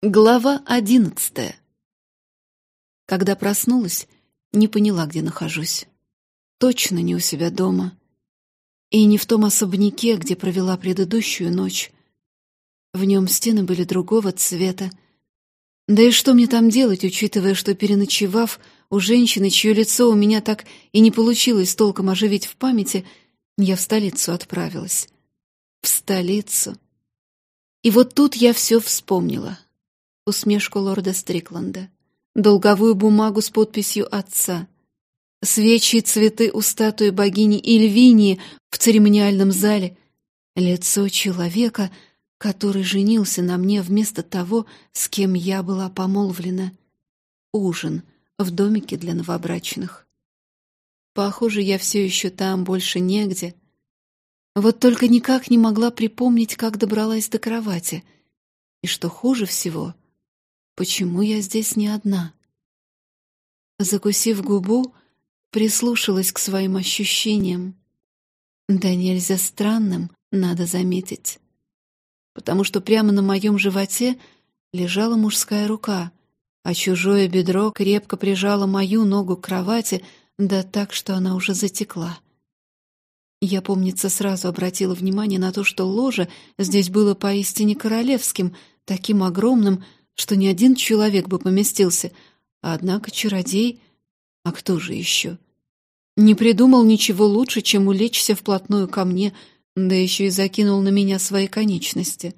Глава одиннадцатая. Когда проснулась, не поняла, где нахожусь. Точно не у себя дома. И не в том особняке, где провела предыдущую ночь. В нем стены были другого цвета. Да и что мне там делать, учитывая, что, переночевав у женщины, чье лицо у меня так и не получилось толком оживить в памяти, я в столицу отправилась. В столицу. И вот тут я все вспомнила усмешку лорда Стрикланда, долговую бумагу с подписью отца, свечи и цветы у статуи богини Ильвинии в церемониальном зале, лицо человека, который женился на мне вместо того, с кем я была помолвлена, ужин в домике для новобрачных. Похоже, я все еще там, больше негде. Вот только никак не могла припомнить, как добралась до кровати. И что хуже всего — Почему я здесь не одна? Закусив губу, прислушалась к своим ощущениям. Да нельзя странным, надо заметить. Потому что прямо на моем животе лежала мужская рука, а чужое бедро крепко прижало мою ногу к кровати, да так, что она уже затекла. Я, помнится, сразу обратила внимание на то, что ложе здесь было поистине королевским, таким огромным, что ни один человек бы поместился, однако чародей... А кто же еще? Не придумал ничего лучше, чем улечься вплотную ко мне, да еще и закинул на меня свои конечности.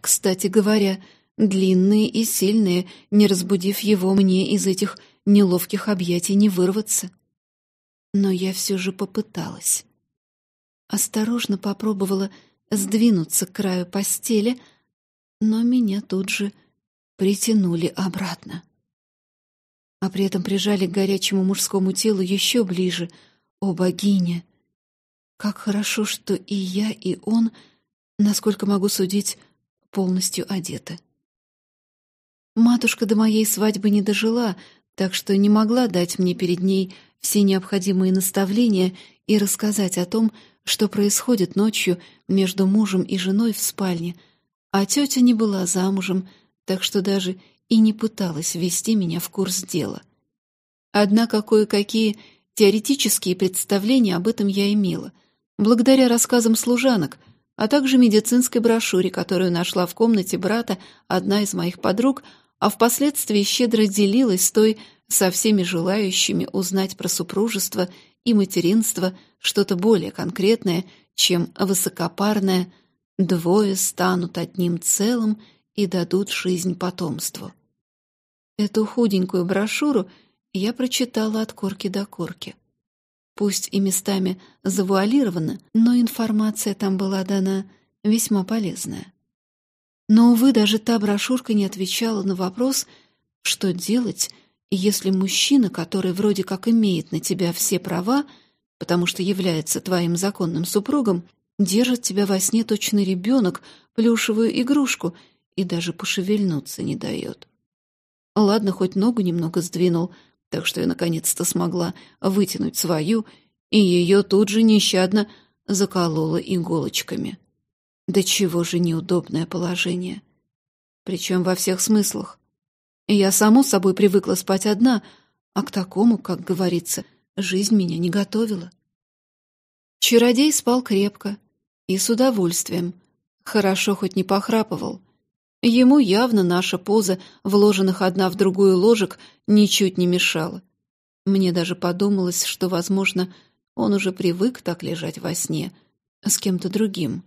Кстати говоря, длинные и сильные, не разбудив его мне из этих неловких объятий не вырваться. Но я все же попыталась. Осторожно попробовала сдвинуться к краю постели, но меня тут же притянули обратно. А при этом прижали к горячему мужскому телу еще ближе. О, богиня! Как хорошо, что и я, и он, насколько могу судить, полностью одеты. Матушка до моей свадьбы не дожила, так что не могла дать мне перед ней все необходимые наставления и рассказать о том, что происходит ночью между мужем и женой в спальне, а тетя не была замужем, так что даже и не пыталась ввести меня в курс дела. Однако кое-какие теоретические представления об этом я имела, благодаря рассказам служанок, а также медицинской брошюре, которую нашла в комнате брата одна из моих подруг, а впоследствии щедро делилась той со всеми желающими узнать про супружество и материнство что-то более конкретное, чем высокопарное «двое станут одним целым» и дадут жизнь потомству. Эту худенькую брошюру я прочитала от корки до корки. Пусть и местами завуалирована, но информация там была дана весьма полезная. Но, увы, даже та брошюрка не отвечала на вопрос, что делать, если мужчина, который вроде как имеет на тебя все права, потому что является твоим законным супругом, держит тебя во сне точно ребенок, плюшевую игрушку и даже пошевельнуться не дает. Ладно, хоть ногу немного сдвинул, так что я наконец-то смогла вытянуть свою, и ее тут же нещадно заколола иголочками. Да чего же неудобное положение. Причем во всех смыслах. Я, само собой, привыкла спать одна, а к такому, как говорится, жизнь меня не готовила. Чародей спал крепко и с удовольствием. Хорошо хоть не похрапывал. Ему явно наша поза, вложенных одна в другую ложек, ничуть не мешала. Мне даже подумалось, что, возможно, он уже привык так лежать во сне с кем-то другим.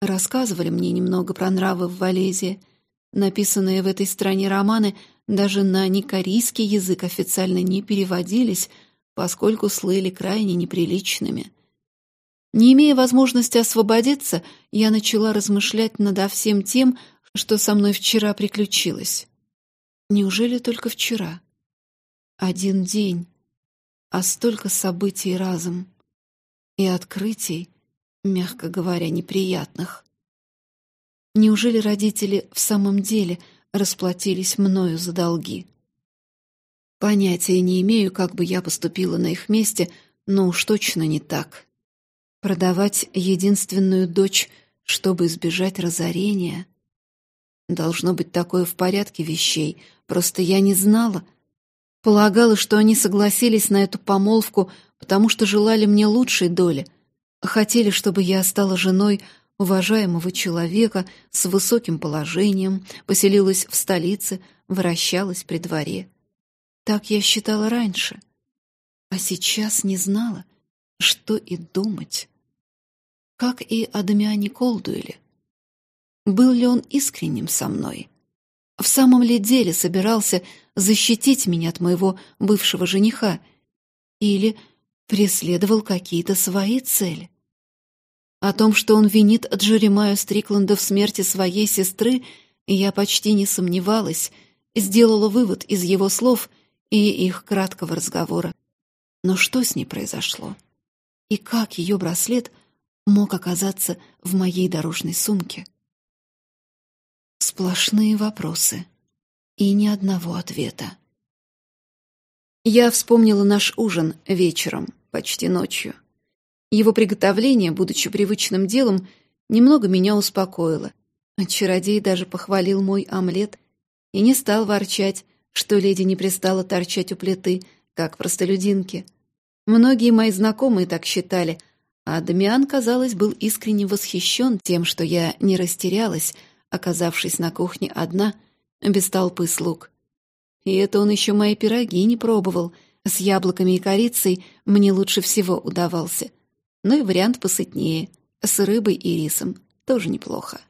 Рассказывали мне немного про нравы в Валезии. Написанные в этой стране романы даже на некорейский язык официально не переводились, поскольку слыли крайне неприличными. Не имея возможности освободиться, я начала размышлять над всем тем, что со мной вчера приключилось. Неужели только вчера? Один день, а столько событий разом. И открытий, мягко говоря, неприятных. Неужели родители в самом деле расплатились мною за долги? Понятия не имею, как бы я поступила на их месте, но уж точно не так. Продавать единственную дочь, чтобы избежать разорения — Должно быть такое в порядке вещей, просто я не знала. Полагала, что они согласились на эту помолвку, потому что желали мне лучшей доли. Хотели, чтобы я стала женой уважаемого человека с высоким положением, поселилась в столице, вращалась при дворе. Так я считала раньше. А сейчас не знала, что и думать. Как и о Дамиане Колдуэле. Был ли он искренним со мной? В самом ли деле собирался защитить меня от моего бывшего жениха? Или преследовал какие-то свои цели? О том, что он винит Джеремаю Стрикланда в смерти своей сестры, я почти не сомневалась, сделала вывод из его слов и их краткого разговора. Но что с ней произошло? И как ее браслет мог оказаться в моей дорожной сумке? Сплошные вопросы и ни одного ответа. Я вспомнила наш ужин вечером, почти ночью. Его приготовление, будучи привычным делом, немного меня успокоило. Чародей даже похвалил мой омлет и не стал ворчать, что леди не пристала торчать у плиты, как простолюдинки. Многие мои знакомые так считали, а Дамиан, казалось, был искренне восхищен тем, что я не растерялась, оказавшись на кухне одна, без толпы слуг. И это он еще мои пироги не пробовал. С яблоками и корицей мне лучше всего удавался. Ну и вариант посытнее, с рыбой и рисом, тоже неплохо.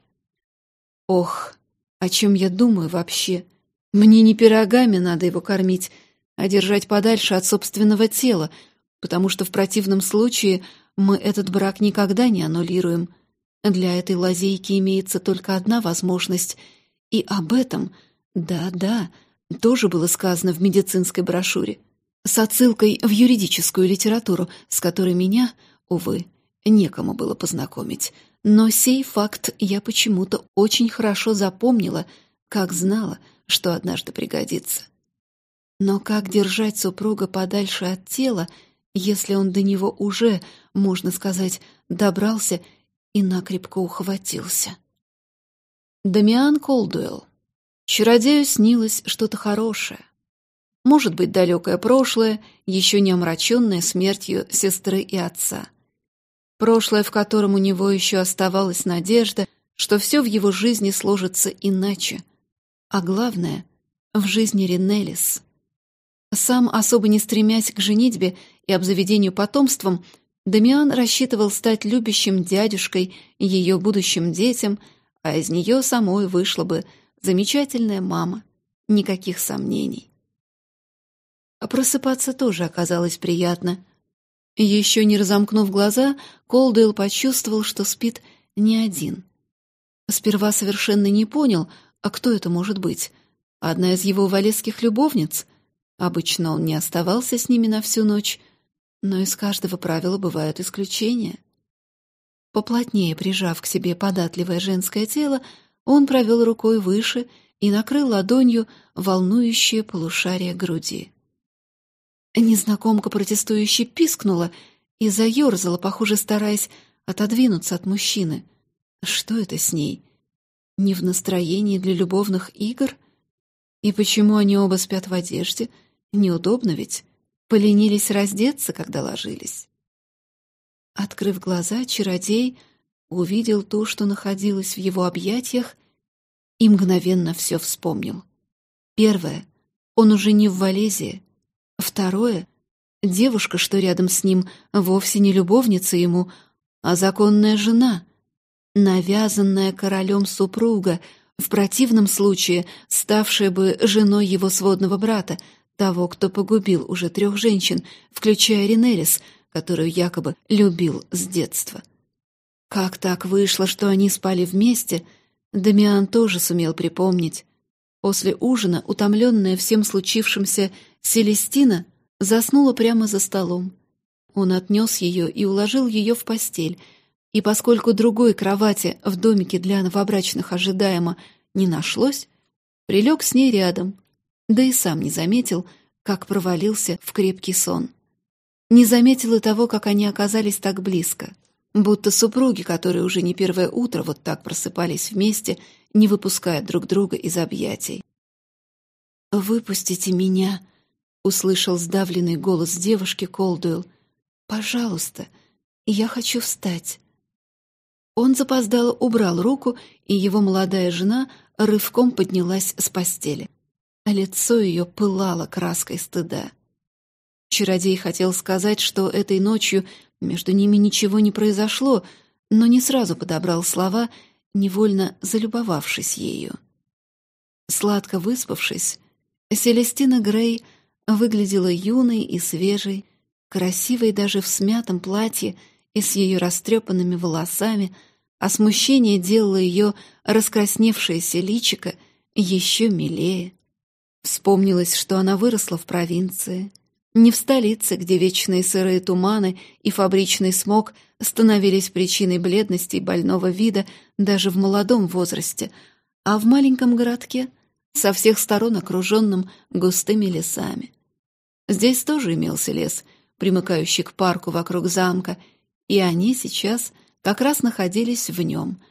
Ох, о чем я думаю вообще? Мне не пирогами надо его кормить, а держать подальше от собственного тела, потому что в противном случае мы этот брак никогда не аннулируем — для этой лазейки имеется только одна возможность, и об этом, да-да, тоже было сказано в медицинской брошюре, с отсылкой в юридическую литературу, с которой меня, увы, некому было познакомить. Но сей факт я почему-то очень хорошо запомнила, как знала, что однажды пригодится. Но как держать супруга подальше от тела, если он до него уже, можно сказать, добрался и накрепко ухватился. Дамиан Колдуэлл. Чародею снилось что-то хорошее. Может быть, далекое прошлое, еще не омраченное смертью сестры и отца. Прошлое, в котором у него еще оставалась надежда, что все в его жизни сложится иначе. А главное — в жизни Ринелис. Сам, особо не стремясь к женитьбе и обзаведению потомством, Дамиан рассчитывал стать любящим дядюшкой ее будущим детям, а из нее самой вышла бы замечательная мама. Никаких сомнений. А просыпаться тоже оказалось приятно. Еще не разомкнув глаза, Колдуэлл почувствовал, что спит не один. Сперва совершенно не понял, а кто это может быть. Одна из его валесских любовниц. Обычно он не оставался с ними на всю ночь, но из каждого правила бывают исключения. Поплотнее прижав к себе податливое женское тело, он провел рукой выше и накрыл ладонью волнующее полушарие груди. Незнакомка протестующе пискнула и заерзала, похоже, стараясь отодвинуться от мужчины. Что это с ней? Не в настроении для любовных игр? И почему они оба спят в одежде? Неудобно ведь? Поленились раздеться, когда ложились. Открыв глаза, чародей увидел то, что находилось в его объятиях, и мгновенно все вспомнил. Первое — он уже не в Валезии. Второе — девушка, что рядом с ним, вовсе не любовница ему, а законная жена, навязанная королем супруга, в противном случае ставшая бы женой его сводного брата — того, кто погубил уже трех женщин, включая Ринелис, которую якобы любил с детства. Как так вышло, что они спали вместе, Дамиан тоже сумел припомнить. После ужина, утомленная всем случившимся, Селестина заснула прямо за столом. Он отнес ее и уложил ее в постель, и поскольку другой кровати в домике для новобрачных ожидаемо не нашлось, прилег с ней рядом, да и сам не заметил, как провалился в крепкий сон. Не заметил и того, как они оказались так близко. Будто супруги, которые уже не первое утро вот так просыпались вместе не выпуская друг друга из объятий. «Выпустите меня!» — услышал сдавленный голос девушки Колдуэлл. «Пожалуйста, я хочу встать». Он запоздало убрал руку, и его молодая жена рывком поднялась с постели. А лицо ее пылало краской стыда. Чародей хотел сказать, что этой ночью между ними ничего не произошло, но не сразу подобрал слова, невольно залюбовавшись ею. Сладко выспавшись, Селестина Грей выглядела юной и свежей, красивой даже в смятом платье и с ее растрепанными волосами, а смущение делало ее раскрасневшееся личико еще милее. Вспомнилось, что она выросла в провинции, не в столице, где вечные сырые туманы и фабричный смог становились причиной бледности и больного вида даже в молодом возрасте, а в маленьком городке, со всех сторон окруженном густыми лесами. Здесь тоже имелся лес, примыкающий к парку вокруг замка, и они сейчас как раз находились в нем.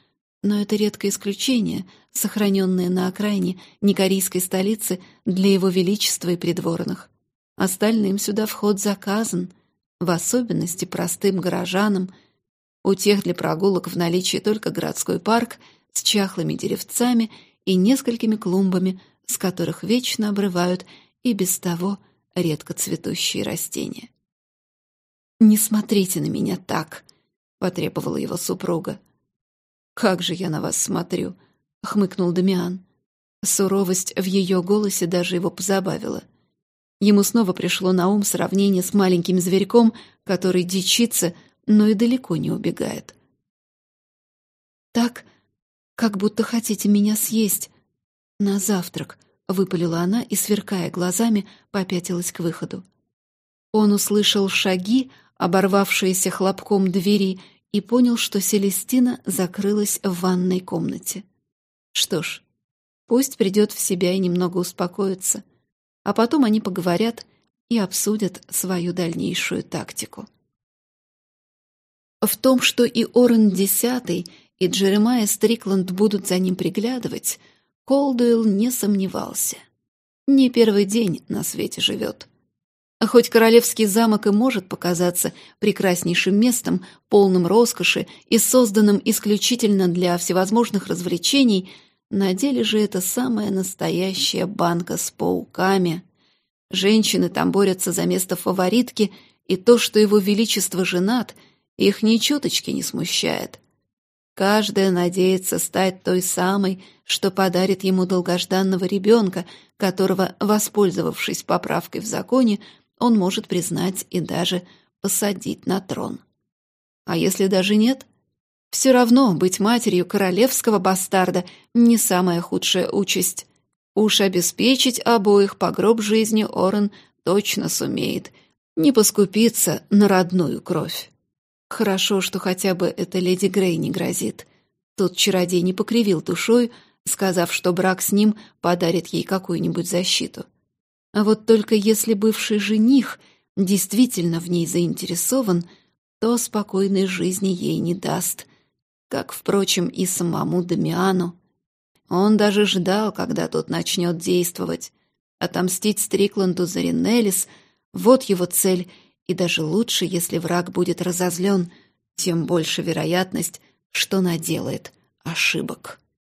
Но это редкое исключение, сохраненное на окраине Никорийской столицы для его величества и придворных. Остальным сюда вход заказан, в особенности простым горожанам. У тех для прогулок в наличии только городской парк с чахлыми деревцами и несколькими клумбами, с которых вечно обрывают и без того редко цветущие растения. «Не смотрите на меня так», — потребовала его супруга. «Как же я на вас смотрю», — хмыкнул Дамиан. Суровость в ее голосе даже его позабавила — Ему снова пришло на ум сравнение с маленьким зверьком, который дичится, но и далеко не убегает. «Так, как будто хотите меня съесть. На завтрак», — выпалила она и, сверкая глазами, попятилась к выходу. Он услышал шаги, оборвавшиеся хлопком двери, и понял, что Селестина закрылась в ванной комнате. Что ж, пусть придет в себя и немного успокоится — а потом они поговорят и обсудят свою дальнейшую тактику. В том, что и Орен Десятый, и Джеремайя Стрикланд будут за ним приглядывать, Колдуэлл не сомневался. Не первый день на свете живет. А хоть королевский замок и может показаться прекраснейшим местом, полным роскоши и созданным исключительно для всевозможных развлечений — на деле же это самая настоящая банка с пауками. Женщины там борются за место фаворитки, и то, что его величество женат, их ни чуточки не смущает. Каждая надеется стать той самой, что подарит ему долгожданного ребенка, которого, воспользовавшись поправкой в законе, он может признать и даже посадить на трон. А если даже нет — все равно быть матерью королевского бастарда не самая худшая участь. Уж обеспечить обоих по гроб жизни Орен точно сумеет, не поскупиться на родную кровь. Хорошо, что хотя бы эта леди Грей не грозит. Тут чародей не покривил душой, сказав, что брак с ним подарит ей какую-нибудь защиту. А вот только если бывший жених действительно в ней заинтересован, то спокойной жизни ей не даст — как, впрочем, и самому Дамиану. Он даже ждал, когда тот начнет действовать. Отомстить Стрикланду за Ринелис — вот его цель, и даже лучше, если враг будет разозлен, тем больше вероятность, что наделает ошибок.